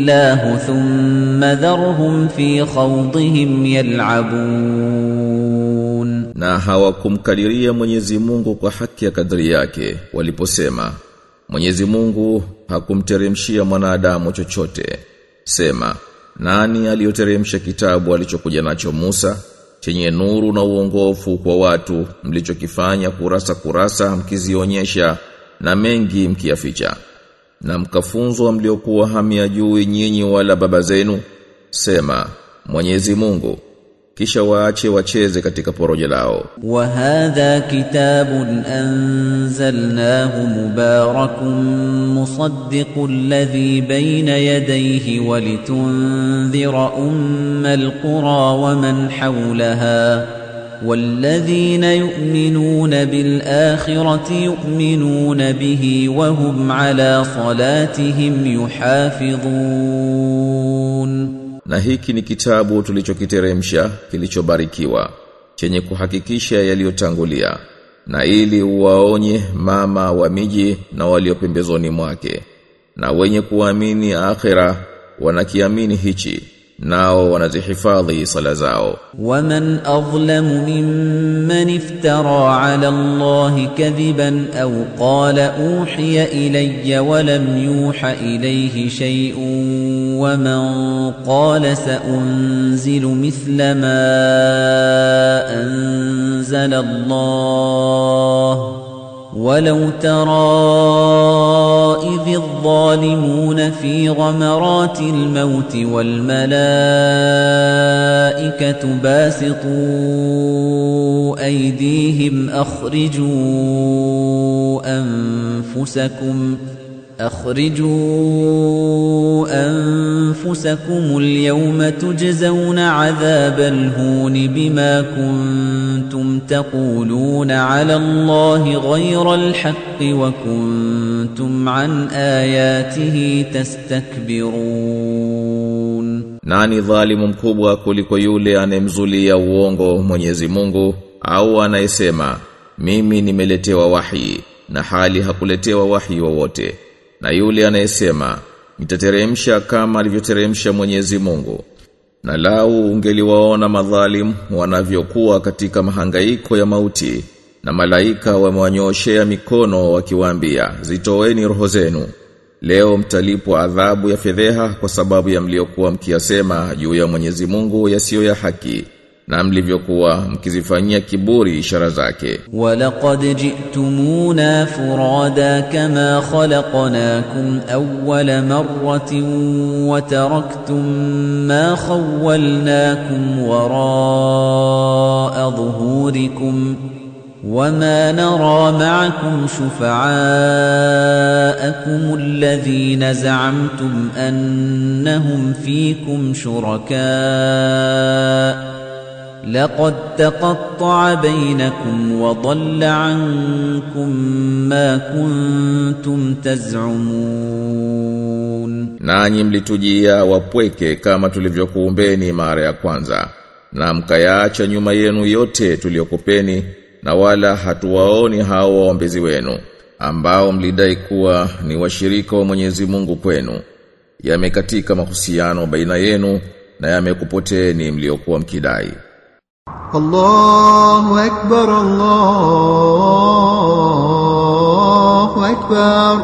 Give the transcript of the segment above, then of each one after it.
الله ثم ذرهم في خوضهم يلعبون na hawakumkadiria Mwenyezi Mungu kwa haki ya kadri yake waliposema Mwenyezi Mungu hakumteremshia mwanadamu chochote sema nani aliyoteremsha kitabu alichokuja nacho Musa chenye nuru na uongofu kwa watu mlichokifanya kurasa kurasa mkizionyesha na mengi mkiyaficha na mkafunzwa mliokuwa hamyajui nyinyi wala baba zenu sema Mwenyezi Mungu kisha waache wacheze katika porojo lao. Wa hadha kitabun anzalnahu mubarakun musaddiqu alladhi bayna yadayhi walitunzira umma alqura wa man hawlaha. والذين يؤمنون بالآخرة يؤمنون به وهم على صلاتهم يحافظون na hiki ni kitabu tulichokiteremsha kilichobarikiwa chenye kuhakikisha yaliyotangulia na ili uwaonye mama wa miji na walio pembezoni mwake na wenye kuamini akhira wanakiamini hichi nao wanazihifadhi sala zao ومن أظلم ممن افترى على الله كذبا أو قال أوحي إلي ولم يوح إليه شيء ومن قال سأنزل مثل ما أنزل الله ولو ترى إذ الظالمون في غمرات الموت والملائكة باسطوا أيديهم أخرجوا أنفسكم أخرجوا أنفسكم اليوم تجزون عذاب الهون بما كنتم تقولون على الله غير الحق وكنتم عن آياته تستكبرون nani dhalimu mkubwa kuliko yule anemzulia uongo Mwenyezi Mungu au anayesema mimi nimeletewa wahi na hali hakuletewa wahi wowote na yule anayesema nitateremsha kama alivyoteremsha Mwenyezi Mungu na lau ungeliwaona madhalim wanavyokuwa katika mahangaiko ya mauti na malaika wamewanyoshea mikono wakiwaambia zitoeni roho zenu. Leo mtalipwa adhabu ya fedheha kwa sababu ya mliokuwa mkiyasema juu ya Mwenyezi Mungu yasiyo ya haki na mlivyokuwa mkizifanyia kiburi ishara zake walaqad ji'tumuna furada kama khalaqnakum awwala marratin wa taraktum ma khawwalnakum wara'a dhuhurikum وما نرى معكم شفعاءكم الذين زعمتم انهم فيكم شركاء لقد تقطع بينكم وضل عنكم ما كنتم تزعمون nanyi mlitujia wapweke kama tulivyokuumbeni mara ya kwanza na mkayaacha nyuma yenu yote tuliyokupeni na wala hatuwaoni hao waombezi wenu ambao mlidai kuwa ni washirika wa Mwenyezi Mungu kwenu yamekatika mahusiano baina yenu na yamekupoteeni mliokuwa mkidai الله أكبر الله أكبر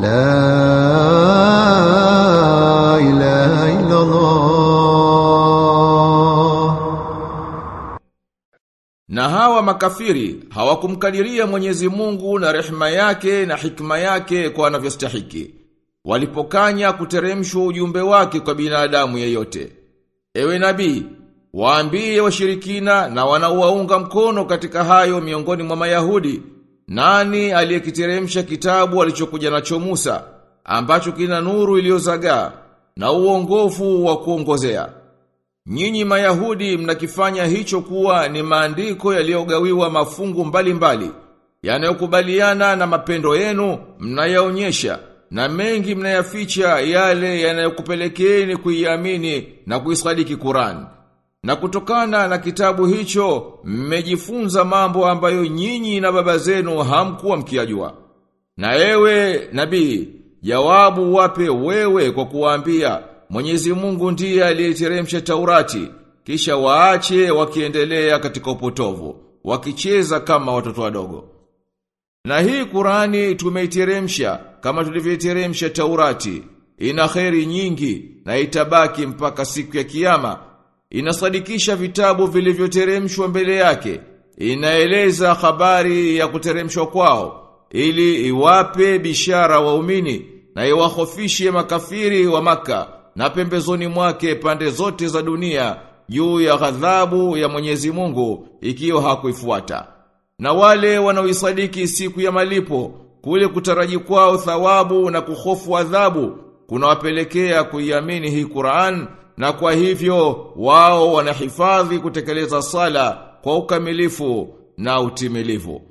لا إله إلا الله Na hawa makafiri hawakumkadiria Mwenyezi Mungu na rehema yake na hikma yake kwa anavyostahiki. walipokanya kuteremshwa ujumbe wake kwa binadamu yeyote. Ewe nabii, waambie washirikina na wanaowaunga mkono katika hayo miongoni mwa Mayahudi, nani aliyekiteremsha kitabu alichokuja nacho Musa, ambacho kina nuru iliyozagaa na uongofu wa kuongozea. Nyinyi Mayahudi mnakifanya hicho kuwa ni maandiko yaliyogawiwa mafungu mbalimbali yanayokubaliana na mapendo yenu mnayaonyesha na mengi mnayaficha yale yanayokupelekeni kuiamini na kuisadiki Qur'an. Na kutokana na kitabu hicho mmejifunza mambo ambayo nyinyi na baba zenu hamkuwa mkiyajua. Na ewe nabii, jawabu wape wewe kwa kuwaambia Mwenyezi Mungu ndiye aliyeteremsha Taurati, kisha waache wakiendelea katika upotovu, wakicheza kama watoto wadogo. Na hii Kurani tumeiteremsha kama tulivyoiteremsha Taurati. Ina kheri nyingi na itabaki mpaka siku ya kiyama. Inasadikisha vitabu vilivyoteremshwa mbele yake. Inaeleza habari ya kuteremshwa kwao ili iwape bishara waumini na iwahofishe makafiri wa maka na pembezoni mwake pande zote za dunia juu ya ghadhabu ya Mwenyezi Mungu ikiwa hakuifuata. Na wale wanaoisadiki siku ya malipo, kule kutaraji kwao thawabu na kuhofu adhabu, kunawapelekea kuiamini hii Qur'an na kwa hivyo wao wanahifadhi kutekeleza sala kwa ukamilifu na utimilifu.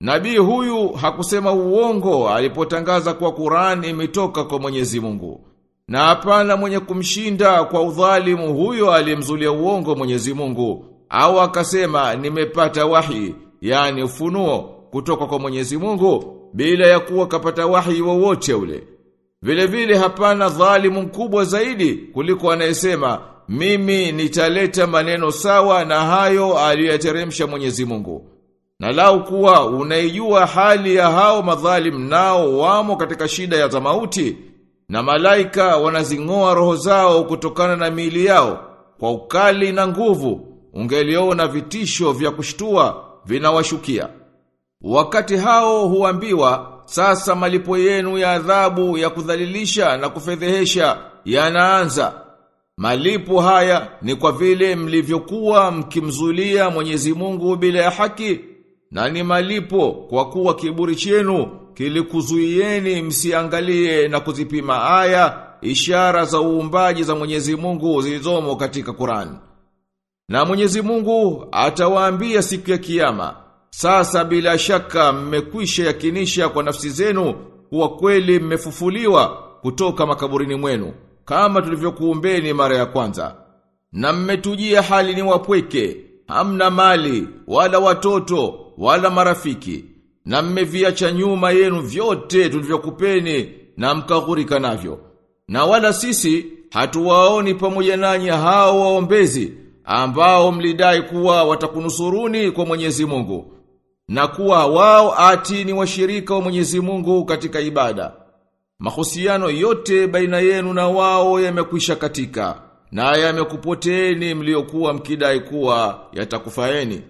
Nabii huyu hakusema uongo alipotangaza kwa Qur'an imetoka kwa Mwenyezi Mungu. Na hapana mwenye kumshinda kwa udhalimu huyo aliyemzulia uongo Mwenyezi Mungu au akasema nimepata wahi yani ufunuo kutoka kwa Mwenyezi Mungu bila ya kuwa kapata wahi wowote ule. Vile vile hapana dhalimu mkubwa zaidi kuliko anayesema mimi nitaleta maneno sawa na hayo aliyoteremsha Mwenyezi Mungu. Na lau kuwa unaijua hali ya hao madhalim nao wamo katika shida ya zamauti na malaika wanazingoa roho zao kutokana na miili yao kwa ukali na nguvu ungeliona vitisho vya kushtua vinawashukia. Wakati hao huambiwa sasa malipo yenu ya adhabu ya kudhalilisha na kufedhehesha yanaanza. Malipo haya ni kwa vile mlivyokuwa mkimzulia Mwenyezi Mungu bila ya haki na ni malipo kwa kuwa kiburi chenu kilikuzuieni msiangalie na kuzipima aya ishara za uumbaji za Mwenyezi Mungu zilizomo katika Qur'an. Na Mwenyezi Mungu atawaambia siku ya kiyama, sasa bila shaka mmekwisha yakinisha kwa nafsi zenu kuwa kweli mmefufuliwa kutoka makaburini mwenu kama tulivyokuumbeni mara ya kwanza. Na mmetujia hali ni wapweke, hamna mali, wala watoto, wala marafiki. Na mmeviacha nyuma yenu vyote tulivyokupeni na mkaghurika navyo. Na wala sisi hatuwaoni pamoja nanyi hao waombezi ambao mlidai kuwa watakunusuruni kwa Mwenyezi Mungu na kuwa wao ati ni washirika wa Mwenyezi Mungu katika ibada. Mahusiano yote baina yenu na wao yamekwisha katika na yamekupoteeni mliokuwa mkidai kuwa yatakufaeni.